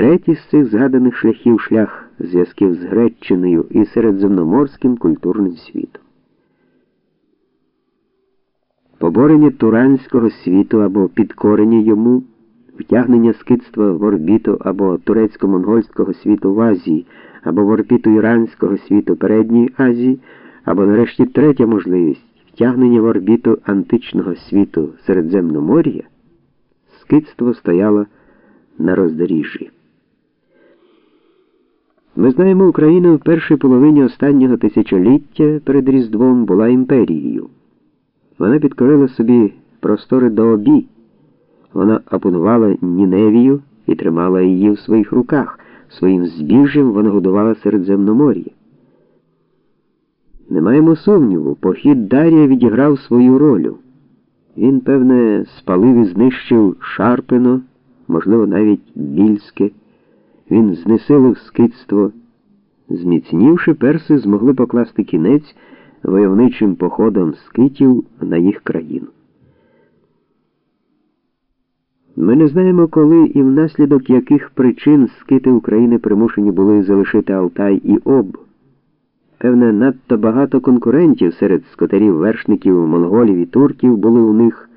Третій з цих згаданих шляхів шлях зв'язків з Греччиною і середземноморським культурним світом. Поборення туранського світу або підкорення йому, втягнення скидства в орбіту або турецько-монгольського світу в Азії, або в орбіту іранського світу Передньої Азії, або нарешті третя можливість втягнення в орбіту античного світу Середземномор'я, скидство стояло на роздоріжжі. Ми знаємо, Україна в першій половині останнього тисячоліття перед Різдвом була імперією. Вона підкорила собі простори до обі. Вона опанувала Ніневію і тримала її в своїх руках. Своїм збіжжям вона годувала Середземномор'я. Не маємо сумніву, похід Дарія відіграв свою роль. Він, певне, спалив і знищив Шарпино, можливо, навіть Більське. Він знесилив скидство. Зміцнівши, перси змогли покласти кінець войовничим походом скитів на їх країну. Ми не знаємо, коли і внаслідок яких причин скити України примушені були залишити Алтай і Об. Певне, надто багато конкурентів серед скотарів вершників, монголів і турків були у них,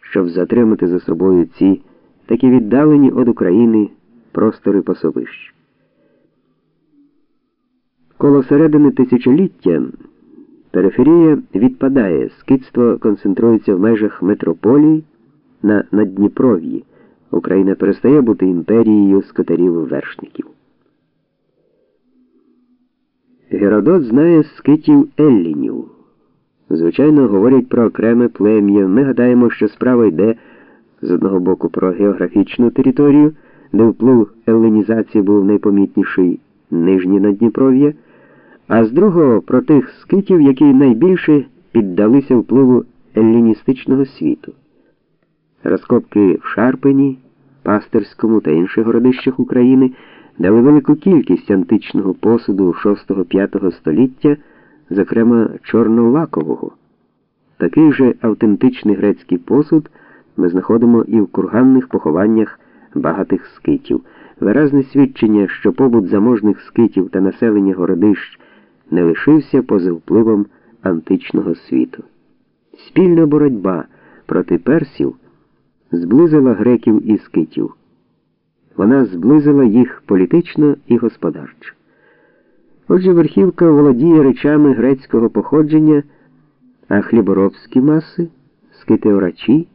щоб затримати за собою ці такі віддалені від України простори пасовищ. Коло середини тисячоліття периферія відпадає, скидство концентрується в межах метрополії на Надніпров'ї. Україна перестає бути імперією скотарів вершників. Геродот знає скитів Еллінів. Звичайно, говорять про окреме плем'я. Ми гадаємо, що справа йде з одного боку про географічну територію, де вплив еллинізації був найпомітніший нижнє Надніпров'я, а з другого про тих скитів, які найбільше піддалися впливу елліністичного світу. Розкопки в Шарпені, Пастерському та інших городищах України дали велику кількість античного посуду 6-5 століття, зокрема чорнолакового. Такий же автентичний грецький посуд ми знаходимо і в курганних похованнях багатих скитів. Виразне свідчення, що побут заможних скитів та населення городищ не лишився поза впливом античного світу. Спільна боротьба проти персів зблизила греків і скитів. Вона зблизила їх політично і господарчо. Отже, верхівка володіє речами грецького походження, а хліборобські маси, скитеорачі.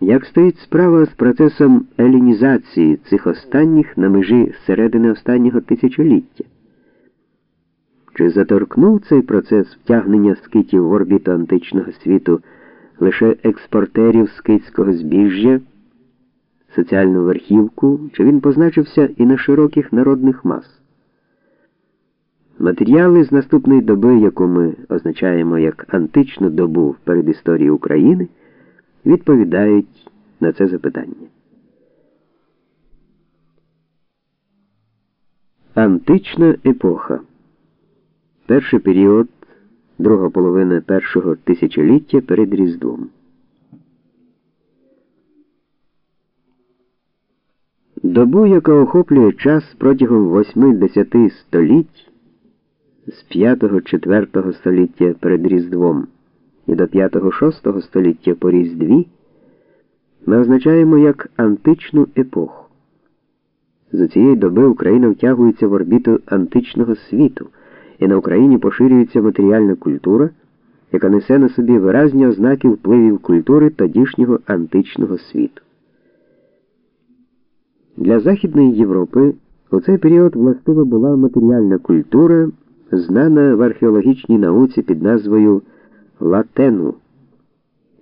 Як стоїть справа з процесом елінізації цих останніх на межі середини останнього тисячоліття? Чи заторкнув цей процес втягнення скитів в орбіту античного світу лише експортерів скитського збіжжя, соціальну верхівку, чи він позначився і на широких народних мас? Матеріали з наступної доби, яку ми означаємо як античну добу в передісторії України, відповідають на це запитання. Антична епоха. Перший період, друга половина першого тисячоліття перед Різдвом. Добу, яка охоплює час протягом 8-10 століть з 5-4 століття перед Різдвом і до 5-6 століття по Різдві, ми означаємо як античну епоху. З цієї доби Україна втягується в орбіту античного світу, і на Україні поширюється матеріальна культура, яка несе на собі виразні ознаки впливів культури тодішнього античного світу. Для Західної Європи у цей період властива була матеріальна культура, знана в археологічній науці під назвою Латену,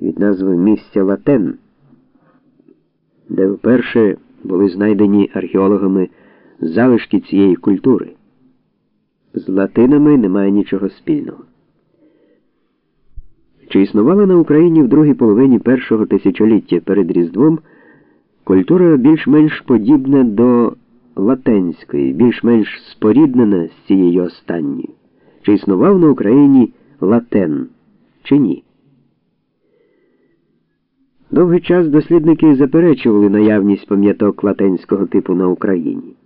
від назви місця Латен, де вперше були знайдені археологами залишки цієї культури. З латинами немає нічого спільного. Чи існувала на Україні в другій половині першого тисячоліття перед Різдвом культура більш-менш подібна до латенської, більш-менш споріднена з цією останньою? Чи існував на Україні латен, чи ні? Довгий час дослідники заперечували наявність пам'яток латинського типу на Україні.